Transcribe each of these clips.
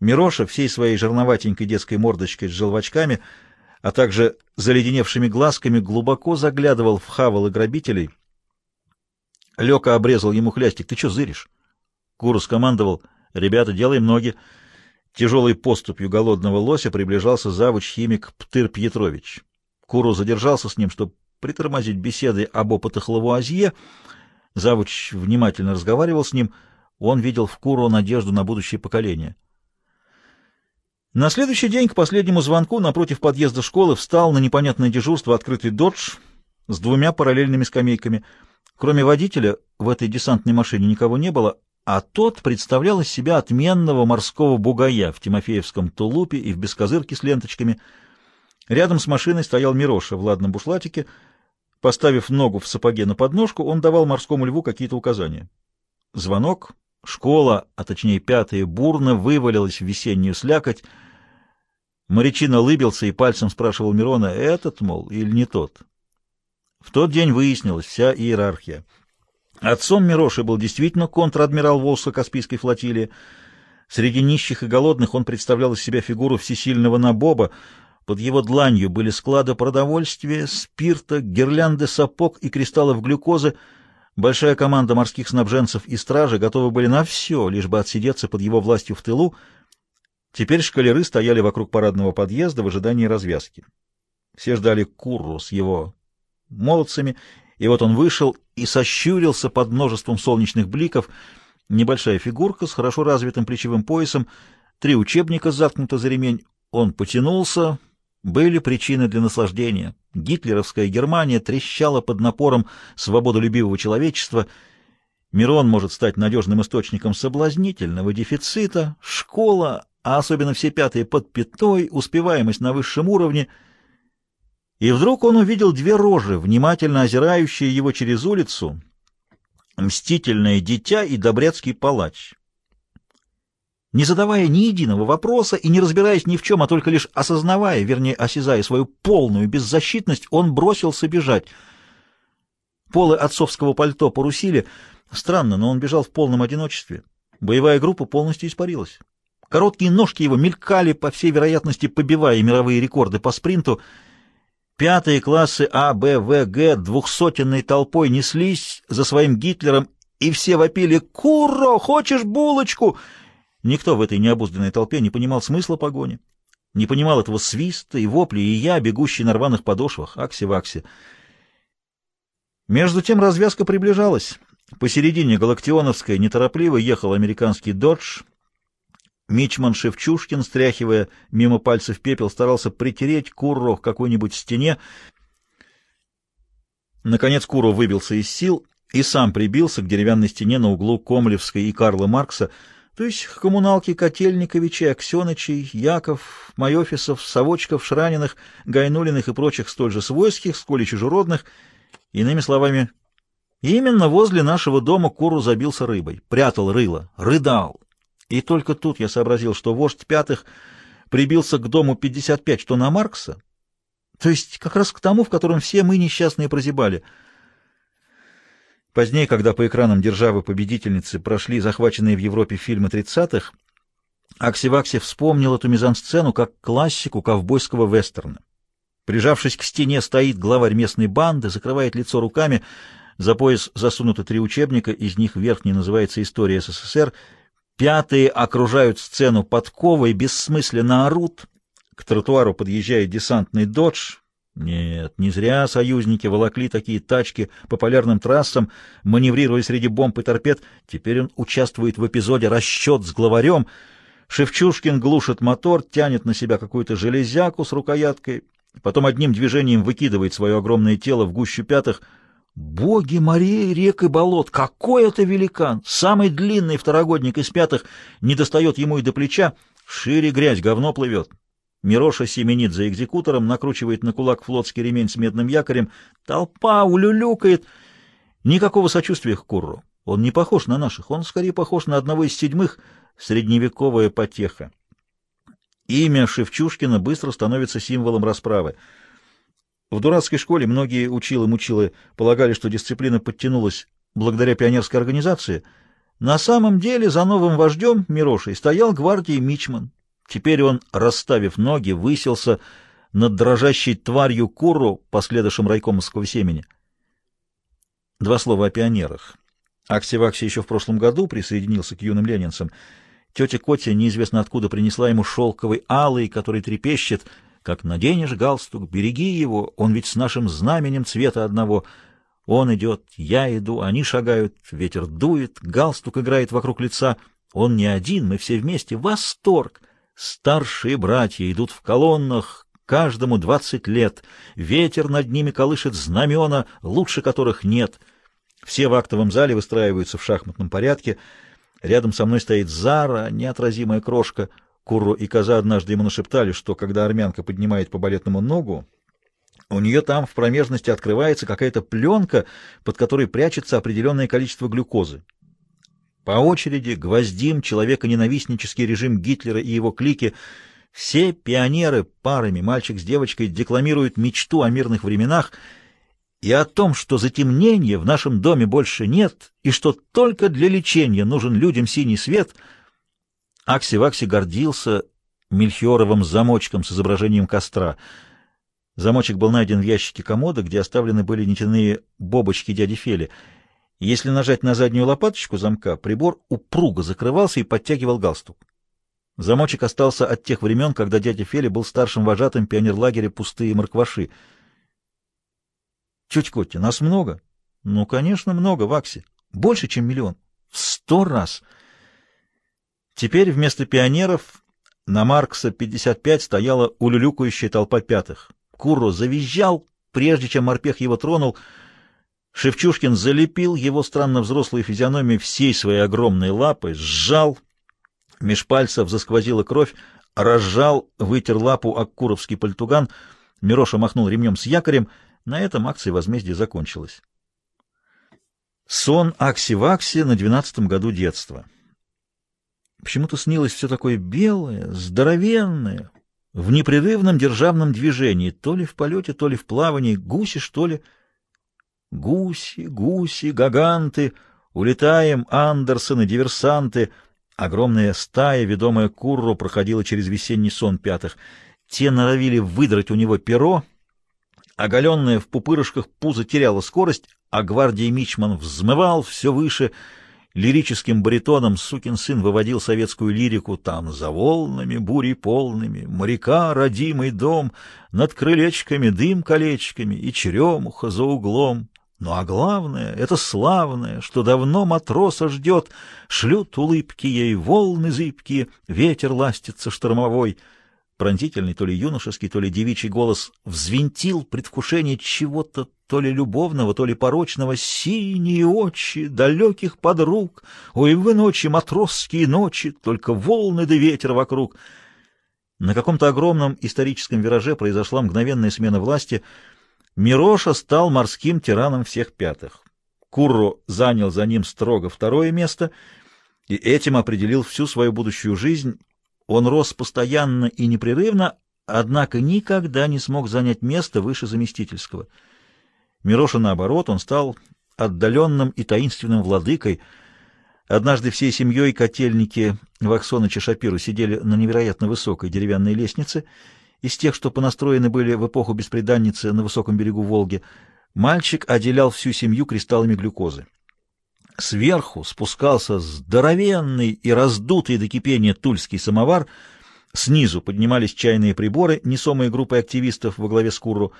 Мироша всей своей жирноватенькой детской мордочкой с желвачками, а также заледеневшими глазками, глубоко заглядывал в хавалы грабителей. Лёка обрезал ему хлястик. «Ты что зыришь?» Куру скомандовал. «Ребята, делаем ноги». Тяжелой поступью голодного лося приближался завуч-химик Птыр Пьетрович. Куру задержался с ним, чтобы притормозить беседы об опытах Лавуазье. Завуч внимательно разговаривал с ним. Он видел в Куру надежду на будущее поколение. На следующий день к последнему звонку напротив подъезда школы встал на непонятное дежурство открытый «Додж» с двумя параллельными скамейками. Кроме водителя, в этой десантной машине никого не было, а тот представлял из себя отменного морского бугая в Тимофеевском тулупе и в бескозырке с ленточками. Рядом с машиной стоял Мироша в ладном бушлатике. Поставив ногу в сапоге на подножку, он давал морскому льву какие-то указания. Звонок. Школа, а точнее пятая, бурно вывалилась в весеннюю слякоть. Морячина лыбился и пальцем спрашивал Мирона, этот, мол, или не тот. В тот день выяснилась вся иерархия. Отцом Мироши был действительно контр-адмирал Волжско-Каспийской флотилии. Среди нищих и голодных он представлял из себя фигуру всесильного Набоба. Под его дланью были склады продовольствия, спирта, гирлянды сапог и кристаллов глюкозы. Большая команда морских снабженцев и стражи готовы были на все, лишь бы отсидеться под его властью в тылу. Теперь шкалеры стояли вокруг парадного подъезда в ожидании развязки. Все ждали Курру с его молодцами, и вот он вышел и сощурился под множеством солнечных бликов. Небольшая фигурка с хорошо развитым плечевым поясом, три учебника заткнуты за ремень. Он потянулся. Были причины для наслаждения. Гитлеровская Германия трещала под напором свободолюбивого человечества. Мирон может стать надежным источником соблазнительного дефицита. Школа, а особенно все пятые под пятой, успеваемость на высшем уровне — и вдруг он увидел две рожи, внимательно озирающие его через улицу, мстительное дитя и добряцкий палач. Не задавая ни единого вопроса и не разбираясь ни в чем, а только лишь осознавая, вернее, осязая свою полную беззащитность, он бросился бежать. Полы отцовского пальто порусили. Странно, но он бежал в полном одиночестве. Боевая группа полностью испарилась. Короткие ножки его мелькали, по всей вероятности, побивая мировые рекорды по спринту — Пятые классы А, Б, В, Г двухсотенной толпой неслись за своим Гитлером, и все вопили «Куро, хочешь булочку?» Никто в этой необузданной толпе не понимал смысла погони, не понимал этого свиста и вопли, и я, бегущий на рваных подошвах, акси-вакси. Между тем развязка приближалась. Посередине Галактионовской неторопливо ехал американский «Додж», Мичман Шевчушкин, стряхивая мимо пальцев пепел, старался притереть Курро к какой-нибудь стене. Наконец Курро выбился из сил и сам прибился к деревянной стене на углу Комлевской и Карла Маркса, то есть к коммуналке Котельниковичей, Аксенычей, Яков, Майофисов, Совочков, Шраниных, Гайнулиных и прочих столь же свойских, сколь и чужеродных. Иными словами, именно возле нашего дома Куру забился рыбой, прятал рыло, рыдал, и только тут я сообразил, что вождь пятых прибился к дому 55, что на Маркса, то есть как раз к тому, в котором все мы несчастные прозябали. Позднее, когда по экранам державы-победительницы прошли захваченные в Европе фильмы 30-х, Аксивакси вспомнил эту мизансцену как классику ковбойского вестерна. Прижавшись к стене, стоит главарь местной банды, закрывает лицо руками, за пояс засунуты три учебника, из них верхний называется «История СССР», Пятые окружают сцену подковой, бессмысленно орут. К тротуару подъезжает десантный «Додж». Нет, не зря союзники волокли такие тачки по полярным трассам, маневрируя среди бомб и торпед. Теперь он участвует в эпизоде «Расчет с главарем». Шевчушкин глушит мотор, тянет на себя какую-то железяку с рукояткой, потом одним движением выкидывает свое огромное тело в гущу пятых — Боги морей, рек и болот! Какой это великан! Самый длинный второгодник из пятых не достает ему и до плеча. Шире грязь, говно плывет. Мироша семенит за экзекутором, накручивает на кулак флотский ремень с медным якорем. Толпа улюлюкает. Никакого сочувствия к Курру. Он не похож на наших, он скорее похож на одного из седьмых, средневековая потеха. Имя Шевчушкина быстро становится символом расправы — в дурацкой школе многие училы-мучилы полагали, что дисциплина подтянулась благодаря пионерской организации, На самом деле за новым вождем Мирошей стоял гвардии Мичман. Теперь он, расставив ноги, высился над дрожащей тварью Куру, последующим райкомовского семени. Два слова о пионерах. Акси-Вакси еще в прошлом году присоединился к юным ленинцам. Тетя Котя неизвестно откуда принесла ему шелковый алый, который трепещет. Как наденешь галстук, береги его, он ведь с нашим знаменем цвета одного. Он идет, я иду, они шагают, ветер дует, галстук играет вокруг лица. Он не один, мы все вместе. Восторг! Старшие братья идут в колоннах, каждому двадцать лет. Ветер над ними колышет знамена, лучше которых нет. Все в актовом зале выстраиваются в шахматном порядке. Рядом со мной стоит Зара, неотразимая крошка. Курро и Коза однажды ему нашептали, что когда армянка поднимает по балетному ногу, у нее там в промежности открывается какая-то пленка, под которой прячется определенное количество глюкозы. По очереди гвоздим человека-ненавистнический режим Гитлера и его клики. Все пионеры парами, мальчик с девочкой, декламируют мечту о мирных временах и о том, что затемнения в нашем доме больше нет, и что только для лечения нужен людям синий свет. Акси-Вакси гордился мельхиоровым замочком с изображением костра — Замочек был найден в ящике комода, где оставлены были нитяные бобочки дяди Фели. Если нажать на заднюю лопаточку замка, прибор упруго закрывался и подтягивал галстук. Замочек остался от тех времен, когда дядя Фели был старшим вожатым пионерлагеря «Пустые моркваши». «Тетя Котя, нас много?» «Ну, конечно, много, Вакси. Больше, чем миллион. В сто раз!» Теперь вместо пионеров на Маркса 55 стояла улюлюкающая толпа пятых. Курро завизжал, прежде чем морпех его тронул. Шевчушкин залепил его странно взрослую физиономию всей своей огромной лапой, сжал, меж пальцев засквозила кровь, разжал, вытер лапу аккуровский пальтуган, Мироша махнул ремнем с якорем, на этом акция возмездия закончилась. Сон Акси-Вакси на двенадцатом году детства. Почему-то снилось все такое белое, здоровенное, в непрерывном державном движении, то ли в полете, то ли в плавании, гуси, что ли. Гуси, гуси, гаганты, улетаем, Андерсоны, диверсанты. Огромная стая, ведомая Курру, проходила через весенний сон пятых. Те норовили выдрать у него перо, оголенное в пупырышках пузо теряло скорость, а гвардии Мичман взмывал все выше — Лирическим баритоном сукин сын выводил советскую лирику. Там за волнами, бури полными, моряка, родимый дом, над крылечками дым колечками и черемуха за углом. Ну а главное — это славное, что давно матроса ждет, шлют улыбки ей волны зыбкие, ветер ластится штормовой — Пронзительный, то ли юношеский, то ли девичий голос взвинтил предвкушение чего-то то ли любовного, то ли порочного, синие очи далеких подруг, ой, вы ночи, матросские ночи, только волны да ветер вокруг. На каком-то огромном историческом вираже произошла мгновенная смена власти. Мироша стал морским тираном всех пятых. Курро занял за ним строго второе место и этим определил всю свою будущую жизнь он рос постоянно и непрерывно, однако никогда не смог занять место выше заместительского. Мироша, наоборот, он стал отдаленным и таинственным владыкой. Однажды всей семьей котельники Ваксоныча Шапиру сидели на невероятно высокой деревянной лестнице, из тех, что понастроены были в эпоху беспреданницы на высоком берегу Волги. Мальчик отделял всю семью кристаллами глюкозы. Сверху спускался здоровенный и раздутый до кипения тульский самовар, снизу поднимались чайные приборы, несомые группой активистов во главе с Курру.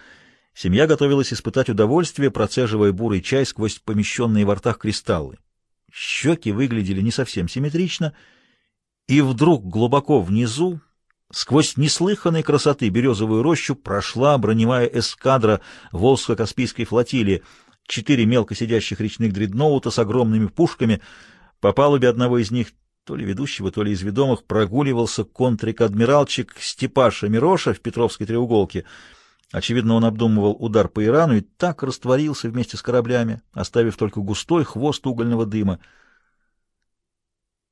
Семья готовилась испытать удовольствие, процеживая бурый чай сквозь помещенные во ртах кристаллы. Щеки выглядели не совсем симметрично, и вдруг глубоко внизу, сквозь неслыханной красоты березовую рощу, прошла броневая эскадра Волжско-Каспийской флотилии — четыре мелко сидящих речных дредноута с огромными пушками. По палубе одного из них, то ли ведущего, то ли из ведомых, прогуливался контрик-адмиралчик Степаша Мироша в Петровской треуголке. Очевидно, он обдумывал удар по Ирану и так растворился вместе с кораблями, оставив только густой хвост угольного дыма —